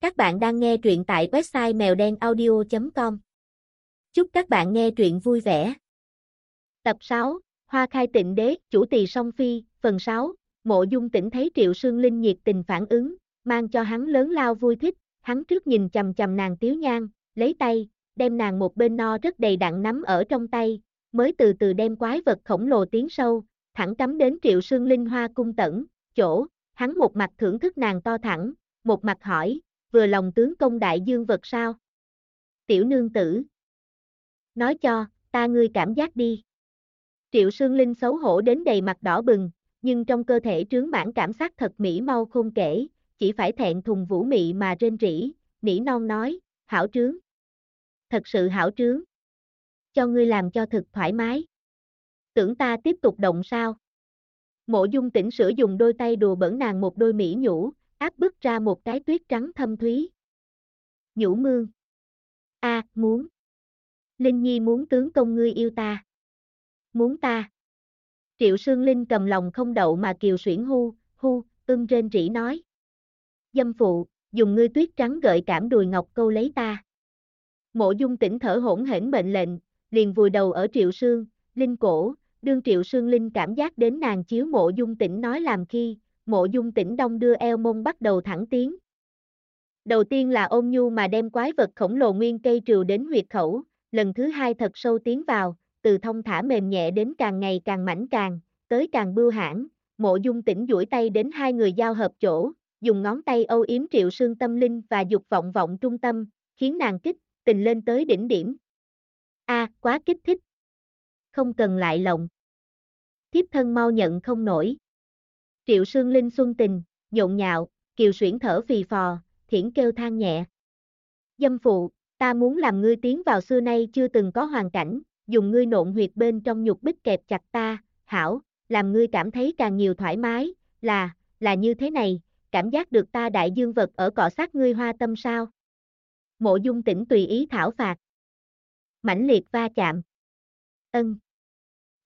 Các bạn đang nghe truyện tại website mèo đen audio.com. Chúc các bạn nghe truyện vui vẻ. Tập 6, Hoa khai tịnh đế, chủ tỳ song phi, phần 6, mộ dung tỉnh thấy triệu sương linh nhiệt tình phản ứng, mang cho hắn lớn lao vui thích, hắn trước nhìn chầm chầm nàng tiếu nhan, lấy tay, đem nàng một bên no rất đầy đặn nắm ở trong tay, mới từ từ đem quái vật khổng lồ tiến sâu, thẳng cắm đến triệu sương linh hoa cung tẩn, chỗ, hắn một mặt thưởng thức nàng to thẳng, một mặt hỏi, vừa lòng tướng công đại dương vật sao? Tiểu nương tử. Nói cho, ta ngươi cảm giác đi. Triệu Sương Linh xấu hổ đến đầy mặt đỏ bừng, nhưng trong cơ thể trướng mãn cảm giác thật mỹ mau không kể, chỉ phải thẹn thùng vũ mị mà rên rỉ, nỉ non nói, hảo trướng. Thật sự hảo trướng. Cho ngươi làm cho thật thoải mái. Tưởng ta tiếp tục động sao? Mộ dung tỉnh sửa dùng đôi tay đùa bẩn nàng một đôi mỹ nhũ, áp bức ra một cái tuyết trắng thâm thúy. Nhũ mương. A, muốn. Linh Nhi muốn tướng công ngươi yêu ta. Muốn ta. Triệu Sương Linh cầm lòng không đậu mà kiều xuyển hu, hu, ưng trên rỉ nói. Dâm phụ, dùng ngươi tuyết trắng gợi cảm đùi ngọc câu lấy ta. Mộ dung tỉnh thở hỗn hển mệnh lệnh, liền vùi đầu ở Triệu Sương, Linh cổ, đương Triệu Sương Linh cảm giác đến nàng chiếu mộ dung tỉnh nói làm khi, mộ dung tỉnh đông đưa eo mông bắt đầu thẳng tiến. Đầu tiên là ôm nhu mà đem quái vật khổng lồ nguyên cây trừ đến huyệt khẩu, lần thứ hai thật sâu tiến vào, từ thông thả mềm nhẹ đến càng ngày càng mảnh càng, tới càng bưu hãn, mộ dung tỉnh duỗi tay đến hai người giao hợp chỗ, dùng ngón tay âu yếm triệu sương tâm linh và dục vọng vọng trung tâm, khiến nàng kích, tình lên tới đỉnh điểm. A, quá kích thích. Không cần lại lộng. Thiếp thân mau nhận không nổi. Triệu Sương Linh xuân tình, nhộn nhạo, kiều xuyển thở phì phò, thiển kêu than nhẹ. Dâm phụ, ta muốn làm ngươi tiến vào xưa nay chưa từng có hoàn cảnh, dùng ngươi nộn huyệt bên trong nhục bích kẹp chặt ta, hảo, làm ngươi cảm thấy càng nhiều thoải mái, là, là như thế này, cảm giác được ta đại dương vật ở cọ sát ngươi hoa tâm sao. Mộ dung tỉnh tùy ý thảo phạt. mãnh liệt va chạm. Ân.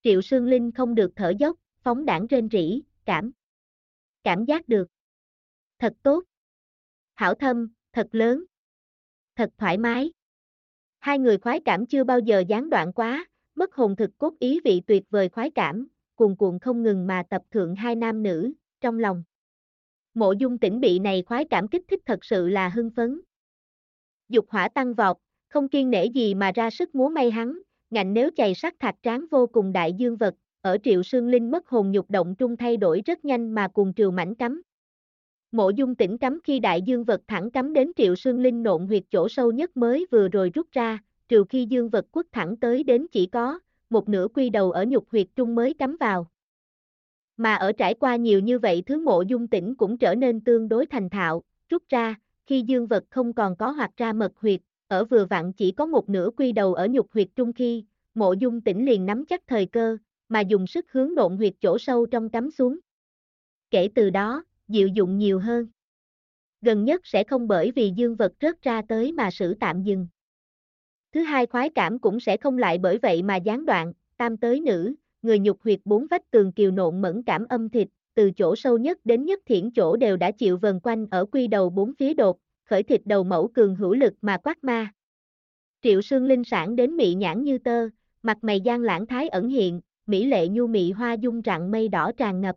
Triệu Sương Linh không được thở dốc, phóng đảng trên rỉ, cảm cảm giác được. Thật tốt. Hảo thâm, thật lớn. Thật thoải mái. Hai người khoái cảm chưa bao giờ gián đoạn quá, mất hồn thực cốt ý vị tuyệt vời khoái cảm, cuồn cuộn không ngừng mà tập thượng hai nam nữ, trong lòng. Mộ dung tỉnh bị này khoái cảm kích thích thật sự là hưng phấn. Dục hỏa tăng vọt, không kiên nể gì mà ra sức múa may hắn, ngạnh nếu chày sắc thạch tráng vô cùng đại dương vật, ở triệu sương linh mất hồn nhục động trung thay đổi rất nhanh mà cùng triều mảnh cắm. Mộ dung tỉnh cắm khi đại dương vật thẳng cắm đến triệu sương linh nộn huyệt chỗ sâu nhất mới vừa rồi rút ra, trừ khi dương vật quất thẳng tới đến chỉ có, một nửa quy đầu ở nhục huyệt trung mới cắm vào. Mà ở trải qua nhiều như vậy thứ mộ dung tỉnh cũng trở nên tương đối thành thạo, rút ra, khi dương vật không còn có hoặc ra mật huyệt, ở vừa vặn chỉ có một nửa quy đầu ở nhục huyệt trung khi, mộ dung tỉnh liền nắm chắc thời cơ, mà dùng sức hướng độn huyệt chỗ sâu trong cắm xuống. Kể từ đó, diệu dụng nhiều hơn. Gần nhất sẽ không bởi vì dương vật rớt ra tới mà xử tạm dừng. Thứ hai khoái cảm cũng sẽ không lại bởi vậy mà gián đoạn, tam tới nữ, người nhục huyệt bốn vách tường kiều nộn mẫn cảm âm thịt, từ chỗ sâu nhất đến nhất thiển chỗ đều đã chịu vần quanh ở quy đầu bốn phía đột, khởi thịt đầu mẫu cường hữu lực mà quát ma. Triệu sương linh sản đến mị nhãn như tơ, mặt mày gian lãng thái ẩn hiện, mỹ lệ nhu mị hoa dung rạng mây đỏ tràn ngập.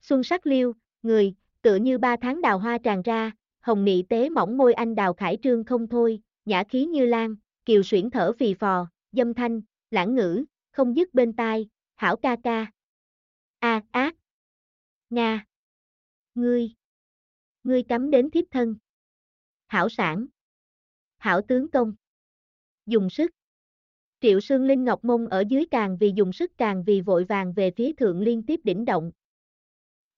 Xuân sắc liêu, người, tựa như ba tháng đào hoa tràn ra, hồng mị tế mỏng môi anh đào khải trương không thôi, nhã khí như lan, kiều xuyển thở phì phò, dâm thanh, lãng ngữ, không dứt bên tai, hảo ca ca. A ác. Nga. Ngươi. Ngươi cắm đến thiếp thân. Hảo sản. Hảo tướng công. Dùng sức. Triệu Sương Linh Ngọc Mông ở dưới càng vì dùng sức càng vì vội vàng về phía thượng liên tiếp đỉnh động.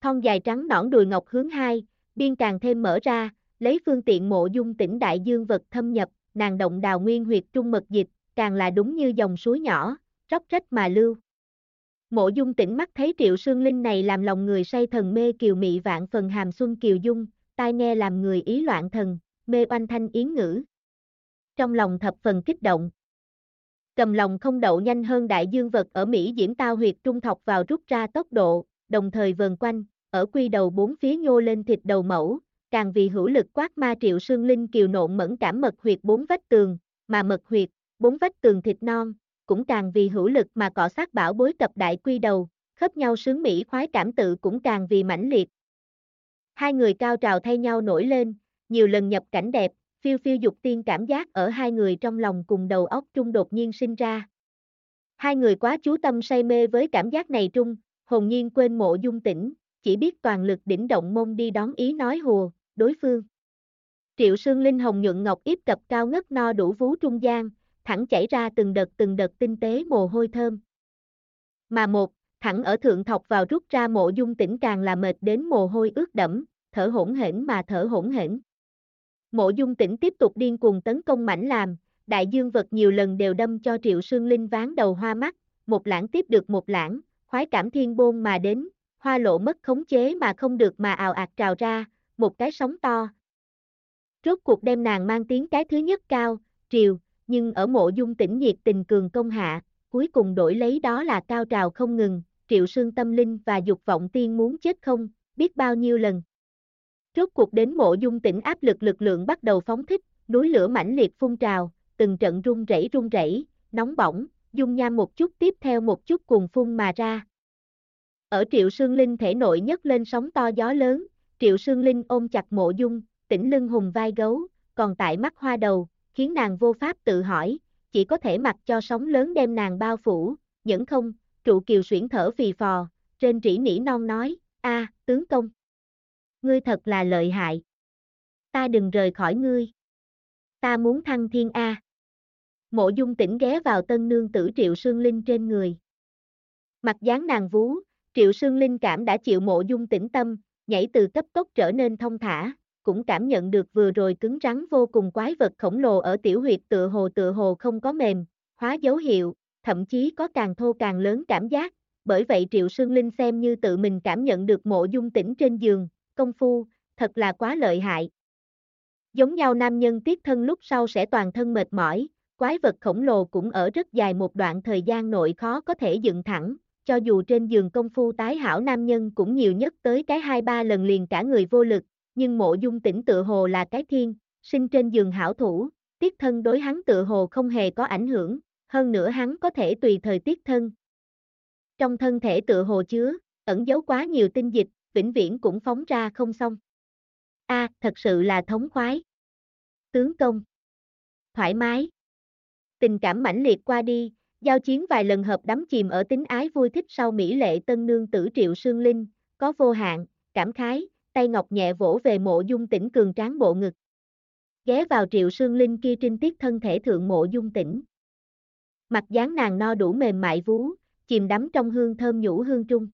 Thon dài trắng nõn đùi ngọc hướng hai, biên càng thêm mở ra, lấy phương tiện mộ dung tỉnh đại dương vật thâm nhập, nàng động đào nguyên huyệt trung mật dịch, càng là đúng như dòng suối nhỏ, róc rách mà lưu. Mộ dung tỉnh mắt thấy triệu sương linh này làm lòng người say thần mê kiều mị vạn phần hàm xuân kiều dung, tai nghe làm người ý loạn thần, mê oanh thanh yến ngữ. Trong lòng thập phần kích động, cầm lòng không đậu nhanh hơn đại dương vật ở Mỹ diễn tao huyệt trung thọc vào rút ra tốc độ, đồng thời vờn quanh, ở quy đầu bốn phía nhô lên thịt đầu mẫu, càng vì hữu lực quát ma triệu sương linh kiều nộn mẫn cảm mật huyệt bốn vách tường, mà mật huyệt, bốn vách tường thịt non, cũng càng vì hữu lực mà cọ sát bảo bối cập đại quy đầu, khớp nhau sướng mỹ khoái cảm tự cũng càng vì mãnh liệt. Hai người cao trào thay nhau nổi lên, nhiều lần nhập cảnh đẹp, phiêu phiêu dục tiên cảm giác ở hai người trong lòng cùng đầu óc trung đột nhiên sinh ra. Hai người quá chú tâm say mê với cảm giác này trung, hồn nhiên quên mộ dung tỉnh, chỉ biết toàn lực đỉnh động môn đi đón ý nói hùa, đối phương. Triệu Sương Linh hồng nhuận ngọc yếp cập cao ngất no đủ vú trung gian, thẳng chảy ra từng đợt từng đợt tinh tế mồ hôi thơm. Mà một, thẳng ở thượng thọc vào rút ra mộ dung tỉnh càng là mệt đến mồ hôi ướt đẫm, thở hỗn hển mà thở hỗn hển. Mộ dung tỉnh tiếp tục điên cuồng tấn công mảnh làm, đại dương vật nhiều lần đều đâm cho triệu sương linh ván đầu hoa mắt, một lãng tiếp được một lãng, khoái cảm thiên bôn mà đến, hoa lộ mất khống chế mà không được mà ào ạt trào ra, một cái sóng to. Rốt cuộc đem nàng mang tiếng cái thứ nhất cao, triều, nhưng ở mộ dung tỉnh nhiệt tình cường công hạ, cuối cùng đổi lấy đó là cao trào không ngừng, triệu sương tâm linh và dục vọng tiên muốn chết không, biết bao nhiêu lần. Rốt cuộc đến mộ dung tỉnh áp lực lực lượng bắt đầu phóng thích, núi lửa mãnh liệt phun trào, từng trận rung rẩy rung rẩy, nóng bỏng, dung nham một chút tiếp theo một chút cùng phun mà ra. Ở Triệu Sương Linh thể nội nhất lên sóng to gió lớn, Triệu Sương Linh ôm chặt mộ dung, tỉnh lưng hùng vai gấu, còn tại mắt hoa đầu, khiến nàng vô pháp tự hỏi, chỉ có thể mặc cho sóng lớn đem nàng bao phủ, những không, trụ kiều xuyển thở phì phò, trên trĩ nỉ non nói, a tướng công. Ngươi thật là lợi hại. Ta đừng rời khỏi ngươi. Ta muốn thăng thiên A. Mộ dung tỉnh ghé vào tân nương tử triệu sương linh trên người. Mặt dáng nàng vú, triệu sương linh cảm đã chịu mộ dung tĩnh tâm, nhảy từ cấp tốc trở nên thông thả, cũng cảm nhận được vừa rồi cứng rắn vô cùng quái vật khổng lồ ở tiểu huyệt tựa hồ tựa hồ không có mềm, hóa dấu hiệu, thậm chí có càng thô càng lớn cảm giác, bởi vậy Triệu Sương Linh xem như tự mình cảm nhận được mộ dung tĩnh trên giường, công phu, thật là quá lợi hại. Giống nhau nam nhân tiết thân lúc sau sẽ toàn thân mệt mỏi, quái vật khổng lồ cũng ở rất dài một đoạn thời gian nội khó có thể dựng thẳng, cho dù trên giường công phu tái hảo nam nhân cũng nhiều nhất tới cái hai ba lần liền cả người vô lực, nhưng mộ dung tỉnh tự hồ là cái thiên, sinh trên giường hảo thủ, tiết thân đối hắn tự hồ không hề có ảnh hưởng, hơn nữa hắn có thể tùy thời tiết thân. Trong thân thể tự hồ chứa, ẩn giấu quá nhiều tinh dịch, vĩnh viễn cũng phóng ra không xong. A, thật sự là thống khoái. Tướng công. Thoải mái. Tình cảm mãnh liệt qua đi, giao chiến vài lần hợp đắm chìm ở tính ái vui thích sau mỹ lệ tân nương tử triệu sương linh, có vô hạn, cảm khái, tay ngọc nhẹ vỗ về mộ dung tỉnh cường tráng bộ ngực. Ghé vào triệu sương linh kia trinh tiết thân thể thượng mộ dung tỉnh. Mặt dáng nàng no đủ mềm mại vú, chìm đắm trong hương thơm nhũ hương trung.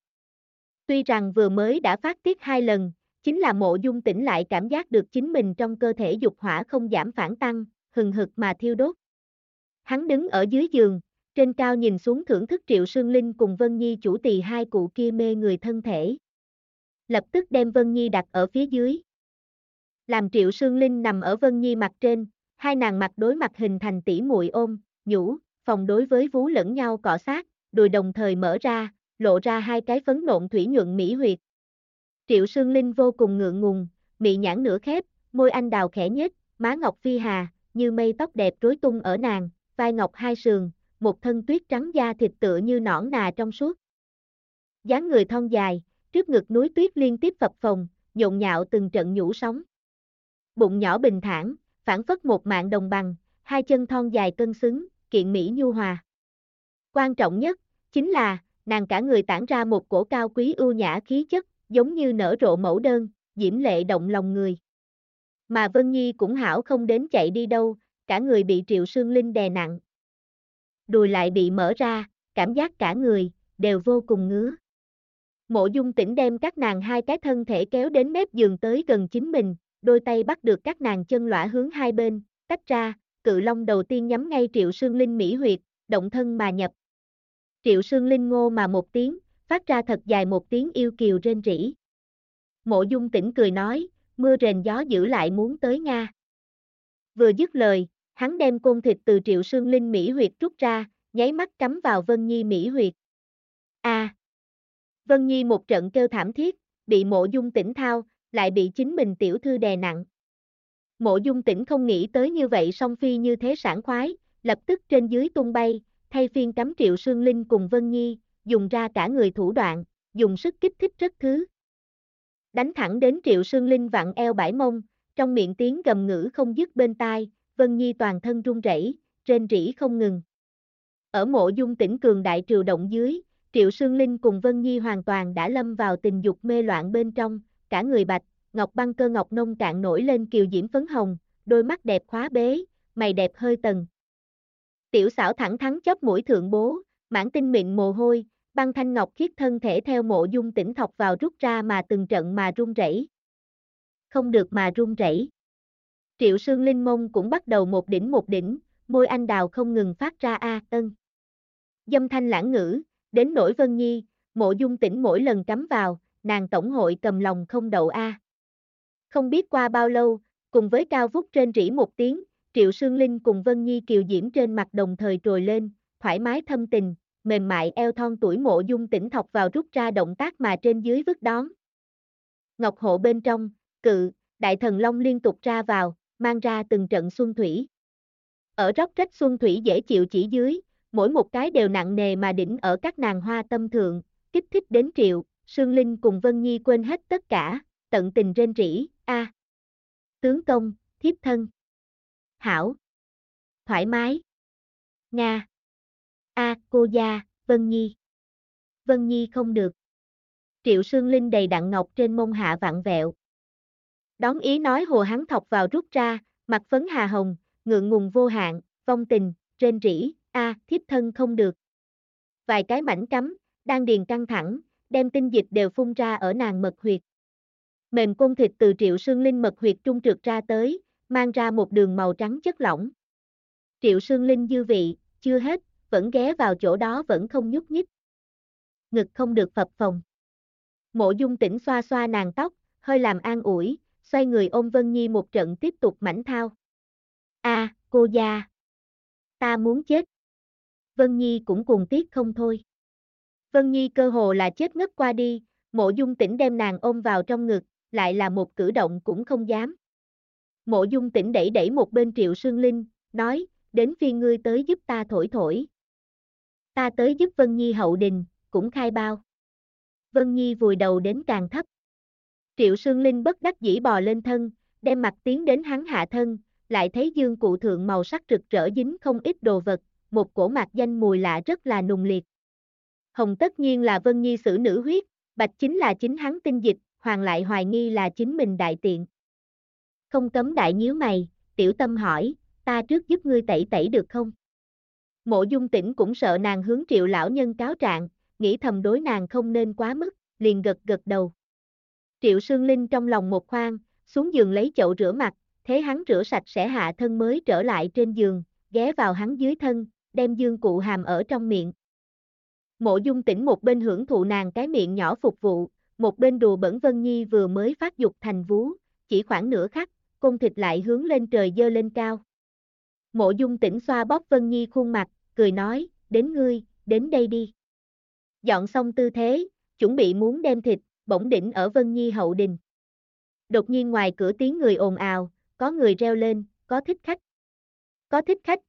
Tuy rằng vừa mới đã phát tiết hai lần, chính là mộ dung tỉnh lại cảm giác được chính mình trong cơ thể dục hỏa không giảm phản tăng, hừng hực mà thiêu đốt. Hắn đứng ở dưới giường, trên cao nhìn xuống thưởng thức Triệu Sương Linh cùng Vân Nhi chủ tỳ hai cụ kia mê người thân thể. Lập tức đem Vân Nhi đặt ở phía dưới. Làm Triệu Sương Linh nằm ở Vân Nhi mặt trên, hai nàng mặt đối mặt hình thành tỉ muội ôm, nhũ, phòng đối với vú lẫn nhau cọ sát, đùi đồng thời mở ra, lộ ra hai cái phấn nộn thủy nhuận mỹ huyệt. Triệu Sương Linh vô cùng ngượng ngùng, mị nhãn nửa khép, môi anh đào khẽ nhếch, má ngọc phi hà, như mây tóc đẹp rối tung ở nàng, vai ngọc hai sườn, một thân tuyết trắng da thịt tựa như nõn nà trong suốt. dáng người thon dài, trước ngực núi tuyết liên tiếp phập phồng, nhộn nhạo từng trận nhũ sóng. Bụng nhỏ bình thản, phản phất một mạng đồng bằng, hai chân thon dài cân xứng, kiện mỹ nhu hòa. Quan trọng nhất, chính là, nàng cả người tản ra một cổ cao quý ưu nhã khí chất, giống như nở rộ mẫu đơn, diễm lệ động lòng người. Mà Vân Nhi cũng hảo không đến chạy đi đâu, cả người bị Triệu Sương Linh đè nặng. Đùi lại bị mở ra, cảm giác cả người, đều vô cùng ngứa. Mộ dung tỉnh đem các nàng hai cái thân thể kéo đến mép giường tới gần chính mình, đôi tay bắt được các nàng chân lõa hướng hai bên, tách ra, cự long đầu tiên nhắm ngay Triệu Sương Linh mỹ huyệt, động thân mà nhập. Triệu Sương Linh ngô mà một tiếng, phát ra thật dài một tiếng yêu kiều rên rỉ. Mộ dung tỉnh cười nói, mưa rền gió giữ lại muốn tới Nga. Vừa dứt lời, hắn đem côn thịt từ triệu sương linh Mỹ huyệt rút ra, nháy mắt cắm vào Vân Nhi Mỹ huyệt. A. Vân Nhi một trận kêu thảm thiết, bị mộ dung tỉnh thao, lại bị chính mình tiểu thư đè nặng. Mộ dung tỉnh không nghĩ tới như vậy song phi như thế sảng khoái, lập tức trên dưới tung bay, thay phiên cắm triệu sương linh cùng Vân Nhi, dùng ra cả người thủ đoạn, dùng sức kích thích rất thứ. Đánh thẳng đến triệu sương linh vặn eo bãi mông, trong miệng tiếng gầm ngữ không dứt bên tai, Vân Nhi toàn thân run rẩy, trên rỉ không ngừng. Ở mộ dung tỉnh cường đại triều động dưới, Triệu Sương Linh cùng Vân Nhi hoàn toàn đã lâm vào tình dục mê loạn bên trong, cả người bạch, ngọc băng cơ ngọc nông cạn nổi lên kiều diễm phấn hồng, đôi mắt đẹp khóa bế, mày đẹp hơi tần. Tiểu xảo thẳng thắn chóp mũi thượng bố, mãn tinh mịn mồ hôi, băng thanh ngọc khiết thân thể theo mộ dung tỉnh thọc vào rút ra mà từng trận mà run rẩy. Không được mà run rẩy. Triệu Sương Linh mông cũng bắt đầu một đỉnh một đỉnh, môi anh đào không ngừng phát ra a tân. Dâm thanh lãng ngữ, đến nỗi Vân Nhi, mộ dung tỉnh mỗi lần cắm vào, nàng tổng hội cầm lòng không đậu a. Không biết qua bao lâu, cùng với cao vút trên rỉ một tiếng, Triệu Sương Linh cùng Vân Nhi kiều diễm trên mặt đồng thời trồi lên, thoải mái thâm tình, mềm mại eo thon tuổi mộ dung tỉnh thọc vào rút ra động tác mà trên dưới vứt đón. Ngọc hộ bên trong, cự, đại thần long liên tục ra vào, mang ra từng trận xuân thủy. Ở róc rách xuân thủy dễ chịu chỉ dưới, mỗi một cái đều nặng nề mà đỉnh ở các nàng hoa tâm thượng, kích thích đến triệu, Sương Linh cùng Vân Nhi quên hết tất cả, tận tình rên rỉ, a Tướng công, thiếp thân. Hảo. Thoải mái. Nga. a cô gia, Vân Nhi. Vân Nhi không được. Triệu Sương Linh đầy đặn ngọc trên mông hạ vặn vẹo. Đón ý nói hồ hắn thọc vào rút ra, mặt phấn hà hồng, ngượng ngùng vô hạn, vong tình, trên rỉ, a thiếp thân không được. Vài cái mảnh cắm, đang điền căng thẳng, đem tinh dịch đều phun ra ở nàng mật huyệt. Mềm cung thịt từ triệu sương linh mật huyệt trung trượt ra tới, mang ra một đường màu trắng chất lỏng. Triệu sương linh dư vị, chưa hết, vẫn ghé vào chỗ đó vẫn không nhúc nhích. Ngực không được phập phồng. Mộ dung tỉnh xoa xoa nàng tóc, hơi làm an ủi, xoay người ôm Vân Nhi một trận tiếp tục mảnh thao. a cô gia. Ta muốn chết. Vân Nhi cũng cuồng tiếc không thôi. Vân Nhi cơ hồ là chết ngất qua đi, mộ dung tỉnh đem nàng ôm vào trong ngực, lại là một cử động cũng không dám. Mộ dung tỉnh đẩy đẩy một bên triệu sương linh, nói, đến phiên ngươi tới giúp ta thổi thổi. Ta tới giúp Vân Nhi hậu đình, cũng khai bao. Vân Nhi vùi đầu đến càng thấp. Triệu Sương Linh bất đắc dĩ bò lên thân, đem mặt tiến đến hắn hạ thân, lại thấy dương cụ thượng màu sắc rực rỡ dính không ít đồ vật, một cổ mạc danh mùi lạ rất là nùng liệt. Hồng tất nhiên là Vân Nhi xử nữ huyết, bạch chính là chính hắn tinh dịch, hoàng lại hoài nghi là chính mình đại tiện. Không cấm đại nhíu mày, tiểu tâm hỏi, ta trước giúp ngươi tẩy tẩy được không? Mộ dung tỉnh cũng sợ nàng hướng triệu lão nhân cáo trạng, nghĩ thầm đối nàng không nên quá mức, liền gật gật đầu. Triệu Sương Linh trong lòng một khoan, xuống giường lấy chậu rửa mặt, thế hắn rửa sạch sẽ hạ thân mới trở lại trên giường, ghé vào hắn dưới thân, đem dương cụ hàm ở trong miệng. Mộ dung tỉnh một bên hưởng thụ nàng cái miệng nhỏ phục vụ, một bên đùa bẩn Vân Nhi vừa mới phát dục thành vú, chỉ khoảng nửa khắc, cung thịt lại hướng lên trời dơ lên cao. Mộ dung tỉnh xoa bóp Vân Nhi khuôn mặt, cười nói, đến ngươi, đến đây đi. Dọn xong tư thế, chuẩn bị muốn đem thịt, bỗng đỉnh ở Vân Nhi hậu đình. Đột nhiên ngoài cửa tiếng người ồn ào, có người reo lên, có thích khách. Có thích khách,